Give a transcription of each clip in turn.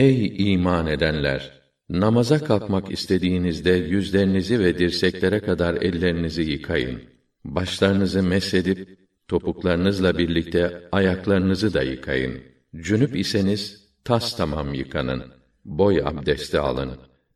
Ey iman edenler! Namaza kalkmak istediğinizde yüzlerinizi ve dirseklere kadar ellerinizi yıkayın. Başlarınızı mesedip topuklarınızla birlikte ayaklarınızı da yıkayın. Cünüp iseniz tas tamam yıkanın. Boy abdesti alın.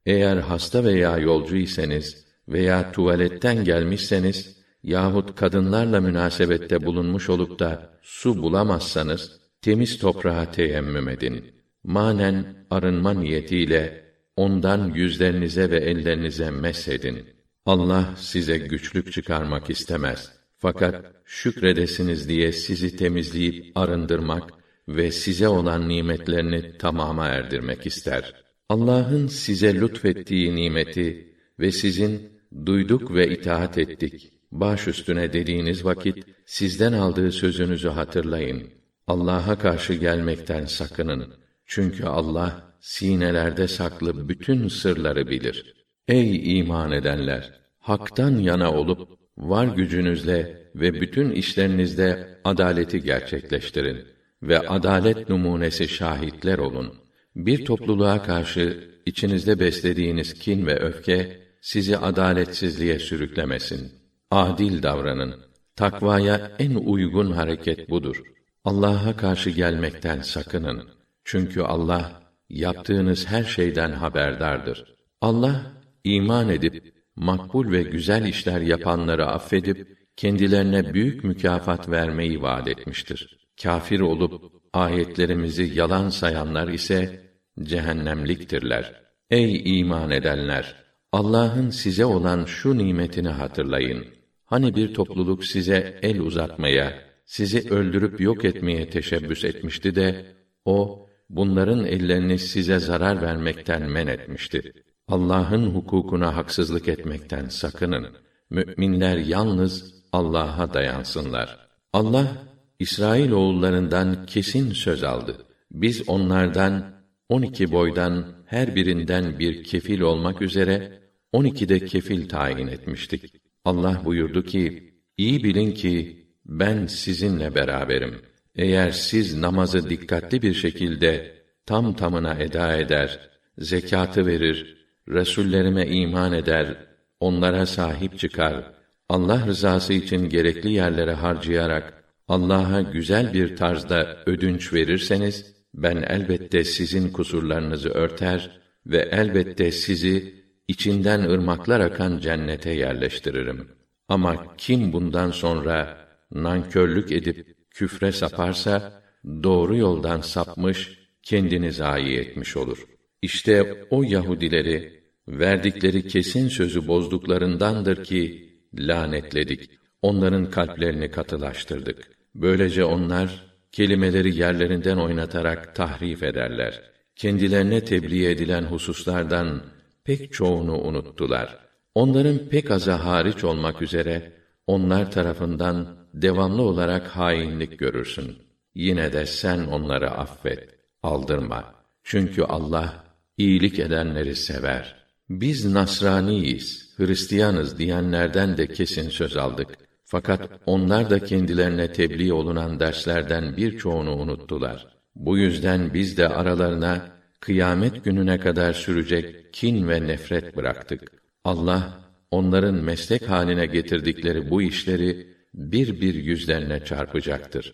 Eğer hasta veya yolcu iseniz veya tuvaletten gelmişseniz yahut kadınlarla münasebette bulunmuş olup da su bulamazsanız temiz toprağa teyemmüm edin. Manen arınma niyetiyle ondan yüzlerinize ve ellerinize mesedin. Allah size güçlük çıkarmak istemez. Fakat şükredesiniz diye sizi temizleyip arındırmak ve size olan nimetlerini tamama erdirmek ister. Allah'ın size lütfettiği nimeti ve sizin duyduk ve itaat ettik. Baş üstüne dediğiniz vakit sizden aldığı sözünüzü hatırlayın. Allah'a karşı gelmekten sakının. Çünkü Allah sinelerde saklı bütün sırları bilir. Ey iman edenler, haktan yana olup var gücünüzle ve bütün işlerinizde adaleti gerçekleştirin ve adalet numunesi şahitler olun. Bir topluluğa karşı içinizde beslediğiniz kin ve öfke sizi adaletsizliğe sürüklemesin. Adil davranın. Takvaya en uygun hareket budur. Allah'a karşı gelmekten sakının. Çünkü Allah yaptığınız her şeyden haberdardır. Allah iman edip makbul ve güzel işler yapanları affedip kendilerine büyük mükafat vermeyi vaad etmiştir. Kafir olup ayetlerimizi yalan sayanlar ise cehennemliktirler. Ey iman edenler! Allah'ın size olan şu nimetini hatırlayın. Hani bir topluluk size el uzatmaya, sizi öldürüp yok etmeye teşebbüs etmişti de o bunların ellerini size zarar vermekten men etmişti. Allah'ın hukukuna haksızlık etmekten sakının. Müminler yalnız Allah'a dayansınlar. Allah İsrail oğullarından kesin söz aldı. Biz onlardan on iki boydan her birinden bir kefil olmak üzere on iki de kefil tayin etmiştik. Allah buyurdu ki, iyi bilin ki ben sizinle beraberim. Eğer siz namazı dikkatli bir şekilde tam tamına eda eder, zekatı verir, resullerime iman eder, onlara sahip çıkar, Allah rızası için gerekli yerlere harcayarak Allah'a güzel bir tarzda ödünç verirseniz ben elbette sizin kusurlarınızı örter ve elbette sizi içinden ırmaklar akan cennete yerleştiririm. Ama kim bundan sonra nankörlük edip küfre saparsa doğru yoldan sapmış, kendini zayi etmiş olur. İşte o Yahudileri verdikleri kesin sözü bozduklarındandır ki lanetledik. Onların kalplerini katılaştırdık. Böylece onlar kelimeleri yerlerinden oynatarak tahrif ederler. Kendilerine tebliğ edilen hususlardan pek çoğunu unuttular. Onların pek azı hariç olmak üzere onlar tarafından devamlı olarak hainlik görürsün. Yine de sen onları affet, aldırma. Çünkü Allah iyilik edenleri sever. Biz Nasraniyiz, Hristiyanız diyenlerden de kesin söz aldık. Fakat onlar da kendilerine tebliğ olunan derslerden birçoğunu unuttular. Bu yüzden biz de aralarına kıyamet gününe kadar sürecek kin ve nefret bıraktık. Allah onların meslek haline getirdikleri bu işleri bir bir yüzlerine çarpacaktır.